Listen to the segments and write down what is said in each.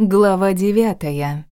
Глава девятая.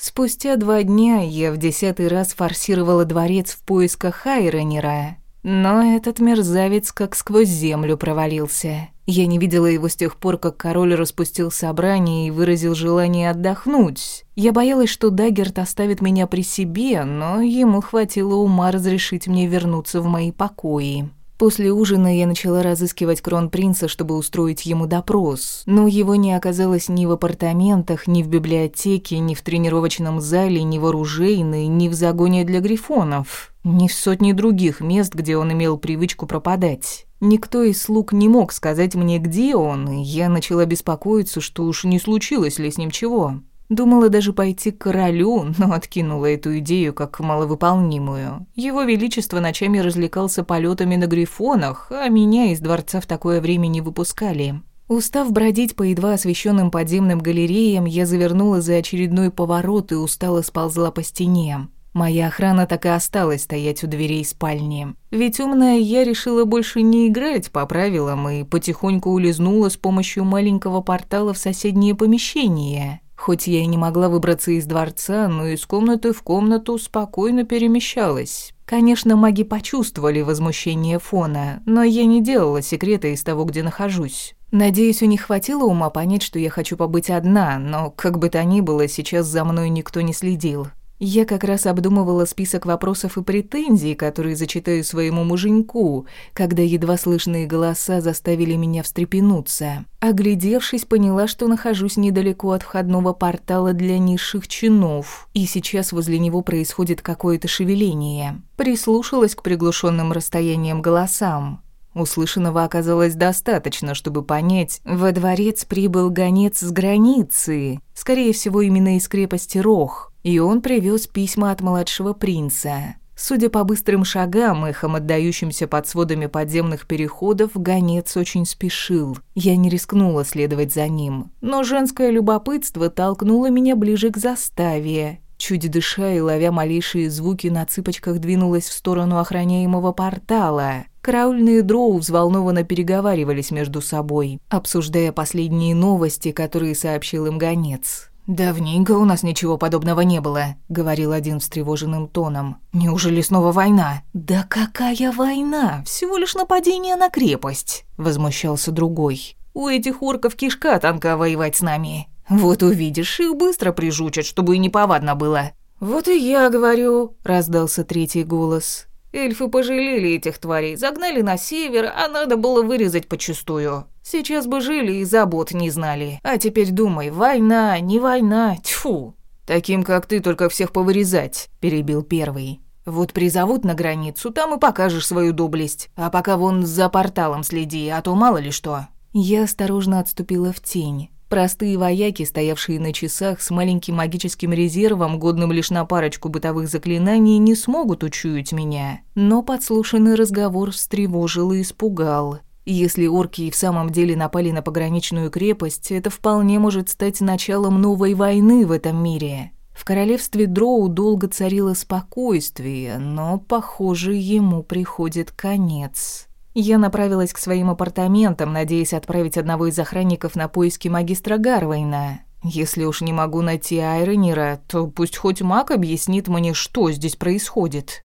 Спустя два дня я в десятый раз форсировала дворец в поисках Хайронера, но этот мерзавец как сквозь землю провалился. Я не видела его с тех пор, как король распустил собрание и выразил желание отдохнуть. Я боялась, что Даггерт оставит меня при себе, но ему хватило ума разрешить мне вернуться в мои покои. После ужина я начала разыскивать кронпринца, чтобы устроить ему допрос, но его не оказалось ни в апартаментах, ни в библиотеке, ни в тренировочном зале, ни в оружейной, ни в загоне для грифонов, ни в сотне других мест, где он имел привычку пропадать. Никто из слуг не мог сказать мне, где он, и я начала беспокоиться, что уж не случилось ли с ним чего. Думала даже пойти к королю, но откинула эту идею как маловыполнимую. Его Величество ночами развлекался полетами на грифонах, а меня из дворца в такое время не выпускали. Устав бродить по едва освещенным подземным галереям, я завернула за очередной поворот и устало сползла по стене. Моя охрана так и осталась стоять у дверей спальни. Ведь умная я решила больше не играть по правилам и потихоньку улизнула с помощью маленького портала в соседнее помещение. Хоть я и не могла выбраться из дворца, но из комнаты в комнату спокойно перемещалась. Конечно, маги почувствовали возмущение фона, но я не делала секрета из того, где нахожусь. Надеюсь, у них хватило ума понять, что я хочу побыть одна, но как бы то ни было, сейчас за мной никто не следил. Я как раз обдумывала список вопросов и претензий, которые зачитаю своему муженьку, когда едва слышные голоса заставили меня встрепенуться. Оглядевшись, поняла, что нахожусь недалеко от входного портала для низших чинов, и сейчас возле него происходит какое-то шевеление. Прислушалась к приглушенным расстояниям голосам. Услышанного оказалось достаточно, чтобы понять, во дворец прибыл гонец с границы, скорее всего, именно из крепости Рох и он привез письма от младшего принца. Судя по быстрым шагам, эхом отдающимся под сводами подземных переходов, гонец очень спешил. Я не рискнула следовать за ним, но женское любопытство толкнуло меня ближе к заставе. Чуть дыша и ловя малейшие звуки, на цыпочках двинулась в сторону охраняемого портала. Караульные дроу взволнованно переговаривались между собой, обсуждая последние новости, которые сообщил им гонец. «Давненько у нас ничего подобного не было», — говорил один встревоженным тоном. «Неужели снова война?» «Да какая война? Всего лишь нападение на крепость», — возмущался другой. «У этих орков кишка танка воевать с нами. Вот увидишь, их быстро прижучат, чтобы и неповадно было». «Вот и я говорю», — раздался третий голос. Эльфы пожалели этих тварей, загнали на север, а надо было вырезать почистую. Сейчас бы жили и забот не знали. А теперь думай, война, не война, тьфу. Таким, как ты, только всех повырезать, перебил первый. Вот призовут на границу, там и покажешь свою доблесть. А пока вон за порталом следи, а то мало ли что. Я осторожно отступила в тень. Простые вояки, стоявшие на часах с маленьким магическим резервом, годным лишь на парочку бытовых заклинаний, не смогут учуять меня. Но подслушанный разговор встревожил и испугал. Если орки и в самом деле напали на пограничную крепость, это вполне может стать началом новой войны в этом мире. В королевстве Дроу долго царило спокойствие, но, похоже, ему приходит конец. Я направилась к своим апартаментам, надеясь отправить одного из охранников на поиски магистра Гарвейна. Если уж не могу найти Айронера, то пусть хоть маг объяснит мне, что здесь происходит.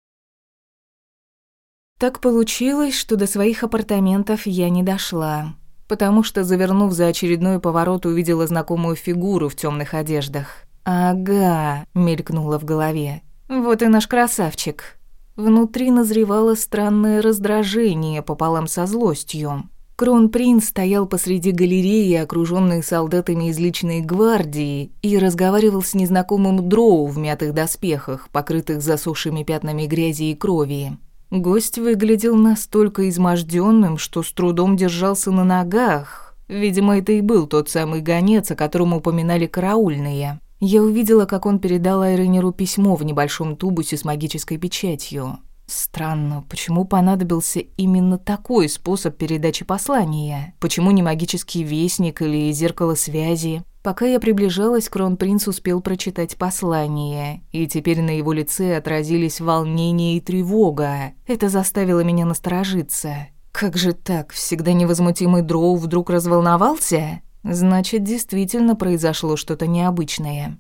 Так получилось, что до своих апартаментов я не дошла, потому что, завернув за очередной поворот, увидела знакомую фигуру в темных одеждах. «Ага», — мелькнула в голове. «Вот и наш красавчик». Внутри назревало странное раздражение пополам со злостью. Кронпринц стоял посреди галереи, окружённый солдатами из личной гвардии, и разговаривал с незнакомым дроу в мятых доспехах, покрытых засохшими пятнами грязи и крови. Гость выглядел настолько измождённым, что с трудом держался на ногах. Видимо, это и был тот самый гонец, о котором упоминали караульные. Я увидела, как он передал Айренеру письмо в небольшом тубусе с магической печатью. Странно, почему понадобился именно такой способ передачи послания? Почему не магический вестник или зеркало связи? Пока я приближалась, кронпринц успел прочитать послание, и теперь на его лице отразились волнение и тревога. Это заставило меня насторожиться. Как же так? Всегда невозмутимый Дроу вдруг разволновался? Значит, действительно произошло что-то необычное.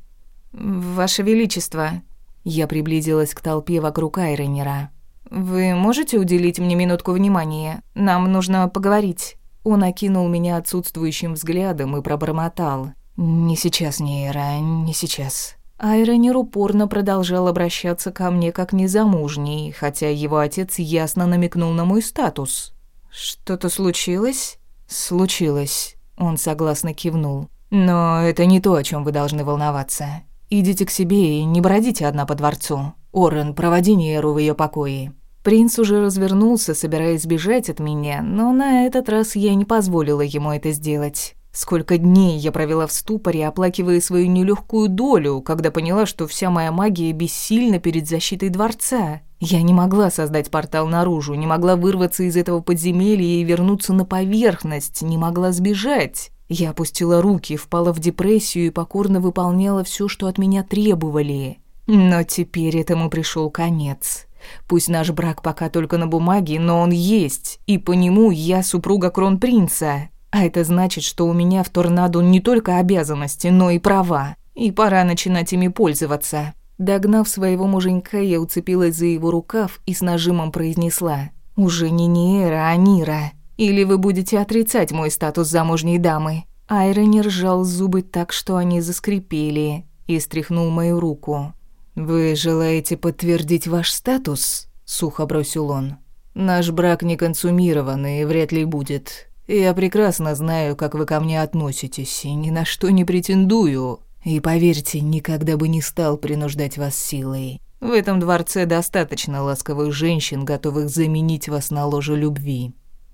«Ваше Величество», я приблизилась к толпе вокруг Айронера. «Вы можете уделить мне минутку внимания? Нам нужно поговорить». Он окинул меня отсутствующим взглядом и пробормотал. «Не сейчас, Нейра, не сейчас». Айронер упорно продолжал обращаться ко мне как незамужний, хотя его отец ясно намекнул на мой статус. «Что-то случилось?» «Случилось», — он согласно кивнул. «Но это не то, о чем вы должны волноваться. Идите к себе и не бродите одна по дворцу. Орен, проводи Нейру в ее покое». Принц уже развернулся, собираясь сбежать от меня, но на этот раз я не позволила ему это сделать. Сколько дней я провела в ступоре, оплакивая свою нелегкую долю, когда поняла, что вся моя магия бессильна перед защитой дворца. Я не могла создать портал наружу, не могла вырваться из этого подземелья и вернуться на поверхность, не могла сбежать. Я опустила руки, впала в депрессию и покорно выполняла все, что от меня требовали. Но теперь этому пришел конец. Пусть наш брак пока только на бумаге, но он есть, и по нему я супруга кронпринца. А это значит, что у меня в торнадо не только обязанности, но и права. И пора начинать ими пользоваться. Догнав своего муженька, я уцепилась за его рукав и с нажимом произнесла. «Уже не Ниэра, а Нира. Или вы будете отрицать мой статус замужней дамы?» Айра не ржал зубы так, что они заскрипели, и стряхнул мою руку. «Вы желаете подтвердить ваш статус?» – сухо бросил он. «Наш брак не консумирован и вряд ли будет. Я прекрасно знаю, как вы ко мне относитесь, и ни на что не претендую. И поверьте, никогда бы не стал принуждать вас силой. В этом дворце достаточно ласковых женщин, готовых заменить вас на ложе любви».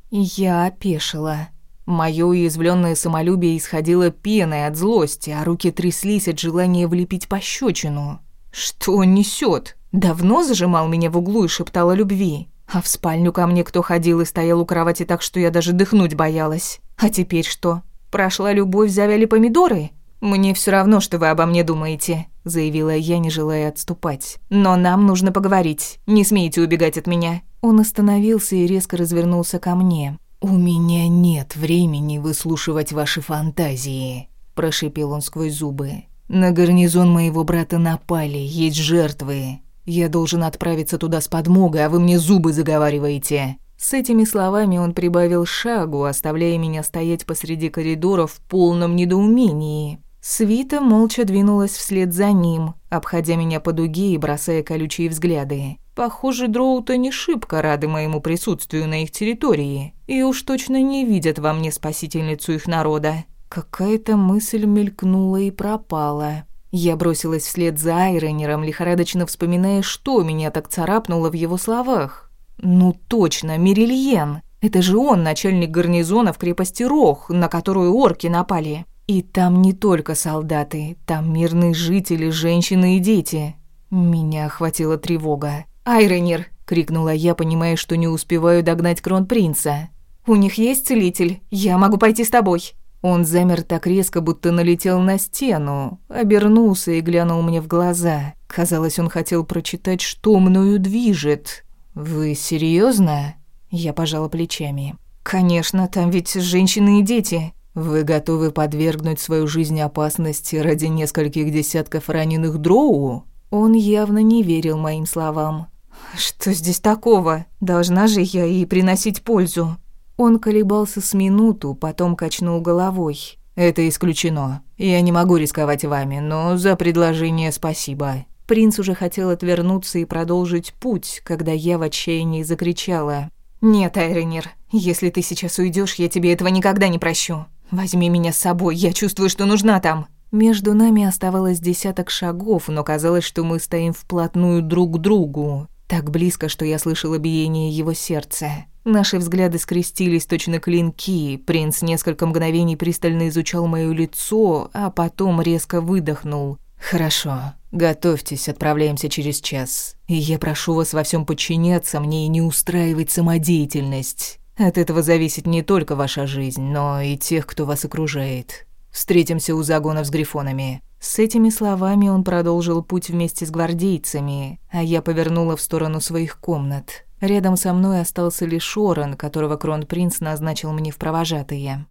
Я опешила. Моё уязвленное самолюбие исходило пеной от злости, а руки тряслись от желания влепить пощечину. «Что он несёт? Давно зажимал меня в углу и шептал о любви?» А в спальню ко мне кто ходил и стоял у кровати так, что я даже дыхнуть боялась. А теперь что? Прошла любовь, завяли помидоры? Мне все равно, что вы обо мне думаете, заявила я, не желая отступать. Но нам нужно поговорить. Не смейте убегать от меня. Он остановился и резко развернулся ко мне. У меня нет времени выслушивать ваши фантазии, прошипел он сквозь зубы. На гарнизон моего брата напали, есть жертвы. Я должен отправиться туда с подмогой, а вы мне зубы заговариваете». С этими словами он прибавил шагу, оставляя меня стоять посреди коридора в полном недоумении. Свита молча двинулась вслед за ним, обходя меня по дуге и бросая колючие взгляды. Похоже, дроута не шибко рады моему присутствию на их территории, и уж точно не видят во мне спасительницу их народа. Какая-то мысль мелькнула и пропала. Я бросилась вслед за Айронером, лихорадочно вспоминая, что меня так царапнуло в его словах. «Ну точно, Мерильен! Это же он, начальник гарнизона в крепости Рох, на которую орки напали. И там не только солдаты, там мирные жители, женщины и дети». Меня охватила тревога. «Айронер!» — крикнула я, понимая, что не успеваю догнать кронпринца. «У них есть целитель? Я могу пойти с тобой!» Он замер так резко, будто налетел на стену, обернулся и глянул мне в глаза. Казалось, он хотел прочитать, что мною движет. «Вы серьезно? Я пожала плечами. «Конечно, там ведь женщины и дети. Вы готовы подвергнуть свою жизнь опасности ради нескольких десятков раненых дроу?» Он явно не верил моим словам. «Что здесь такого? Должна же я и приносить пользу». Он колебался с минуту, потом качнул головой. «Это исключено. Я не могу рисковать вами, но за предложение спасибо». Принц уже хотел отвернуться и продолжить путь, когда я в отчаянии закричала. «Нет, Айренер, если ты сейчас уйдешь, я тебе этого никогда не прощу. Возьми меня с собой, я чувствую, что нужна там». Между нами оставалось десяток шагов, но казалось, что мы стоим вплотную друг к другу. Так близко, что я слышала биение его сердца. Наши взгляды скрестились точно клинки. Принц несколько мгновений пристально изучал моё лицо, а потом резко выдохнул. «Хорошо. Готовьтесь, отправляемся через час. И я прошу вас во всем подчиняться мне и не устраивать самодеятельность. От этого зависит не только ваша жизнь, но и тех, кто вас окружает. Встретимся у загона с грифонами». С этими словами он продолжил путь вместе с гвардейцами, а я повернула в сторону своих комнат. Рядом со мной остался лишь Орен, которого кронпринц назначил мне в провожатые.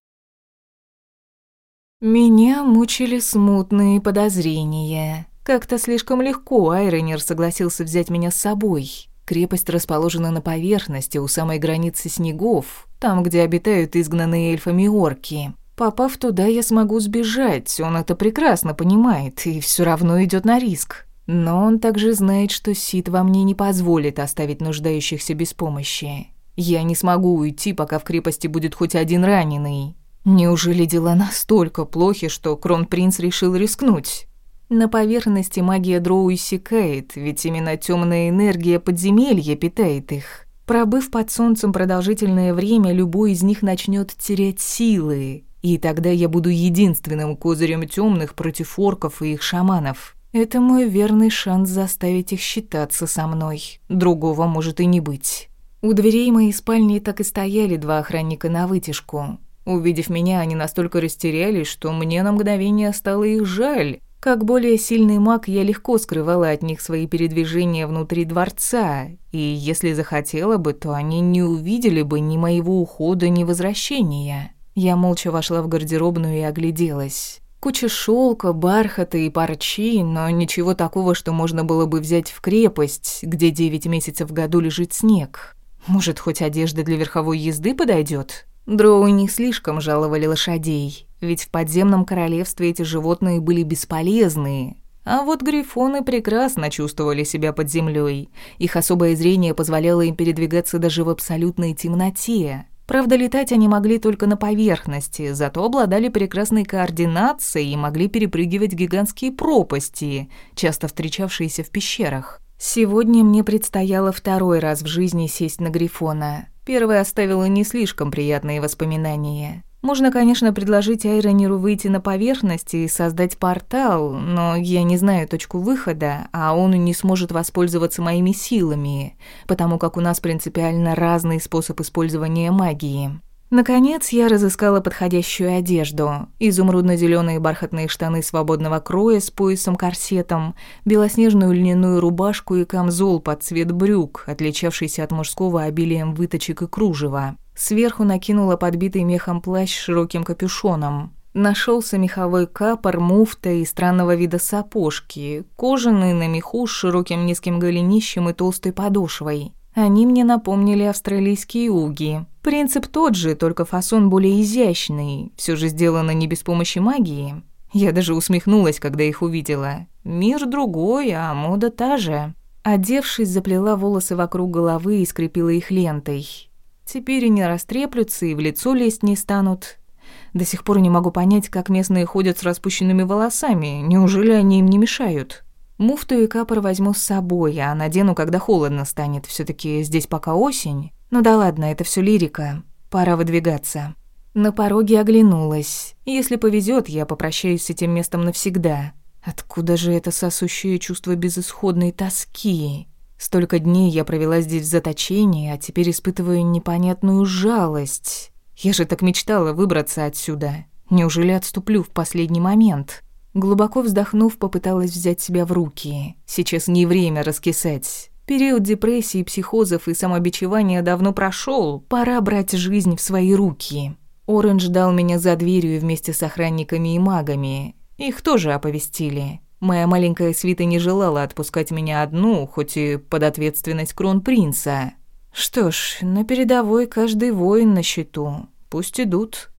Меня мучили смутные подозрения. Как-то слишком легко Айронер согласился взять меня с собой. Крепость расположена на поверхности, у самой границы снегов, там, где обитают изгнанные эльфами орки. Попав туда, я смогу сбежать, он это прекрасно понимает и все равно идет на риск. Но он также знает, что Сид во мне не позволит оставить нуждающихся без помощи. Я не смогу уйти, пока в крепости будет хоть один раненый. Неужели дела настолько плохи, что кронпринц решил рискнуть? На поверхности магия дроу иссякает, ведь именно темная энергия подземелья питает их. Пробыв под солнцем продолжительное время, любой из них начнет терять силы, и тогда я буду единственным козырем темных против орков и их шаманов. Это мой верный шанс заставить их считаться со мной. Другого может и не быть. У дверей моей спальни так и стояли два охранника на вытяжку. Увидев меня, они настолько растерялись, что мне на мгновение стало их жаль. Как более сильный маг, я легко скрывала от них свои передвижения внутри дворца, и если захотела бы, то они не увидели бы ни моего ухода, ни возвращения. Я молча вошла в гардеробную и огляделась. Куча шелка, бархата и парчи, но ничего такого, что можно было бы взять в крепость, где девять месяцев в году лежит снег. Может, хоть одежда для верховой езды подойдет? Дроу не слишком жаловали лошадей, ведь в подземном королевстве эти животные были бесполезны. А вот грифоны прекрасно чувствовали себя под землей. Их особое зрение позволяло им передвигаться даже в абсолютной темноте. Правда, летать они могли только на поверхности, зато обладали прекрасной координацией и могли перепрыгивать гигантские пропасти, часто встречавшиеся в пещерах. Сегодня мне предстояло второй раз в жизни сесть на Грифона. Первое оставило не слишком приятные воспоминания. Можно, конечно, предложить Айрониру выйти на поверхность и создать портал, но я не знаю точку выхода, а он не сможет воспользоваться моими силами, потому как у нас принципиально разный способ использования магии. Наконец, я разыскала подходящую одежду. изумрудно зеленые бархатные штаны свободного кроя с поясом-корсетом, белоснежную льняную рубашку и камзол под цвет брюк, отличавшийся от мужского обилием выточек и кружева. Сверху накинула подбитый мехом плащ с широким капюшоном. Нашелся меховой капор, муфта и странного вида сапожки, кожаные на меху с широким низким голенищем и толстой подошвой. Они мне напомнили австралийские уги. Принцип тот же, только фасон более изящный, все же сделано не без помощи магии. Я даже усмехнулась, когда их увидела. Мир другой, а мода та же. Одевшись, заплела волосы вокруг головы и скрепила их лентой. Теперь не растреплются, и в лицо лезть не станут. До сих пор не могу понять, как местные ходят с распущенными волосами. Неужели они им не мешают? Муфту и капор возьму с собой, а надену, когда холодно станет. все таки здесь пока осень. Ну да ладно, это все лирика. Пора выдвигаться. На пороге оглянулась. Если повезет, я попрощаюсь с этим местом навсегда. Откуда же это сосущее чувство безысходной тоски? Столько дней я провела здесь в заточении, а теперь испытываю непонятную жалость. Я же так мечтала выбраться отсюда. Неужели отступлю в последний момент? Глубоко вздохнув, попыталась взять себя в руки. Сейчас не время раскисать. Период депрессии, психозов и самобичевания давно прошел. Пора брать жизнь в свои руки. Оранж ждал меня за дверью вместе с охранниками и магами. Их тоже оповестили. Моя маленькая свита не желала отпускать меня одну, хоть и под ответственность кронпринца. Что ж, на передовой каждый воин на счету. Пусть идут.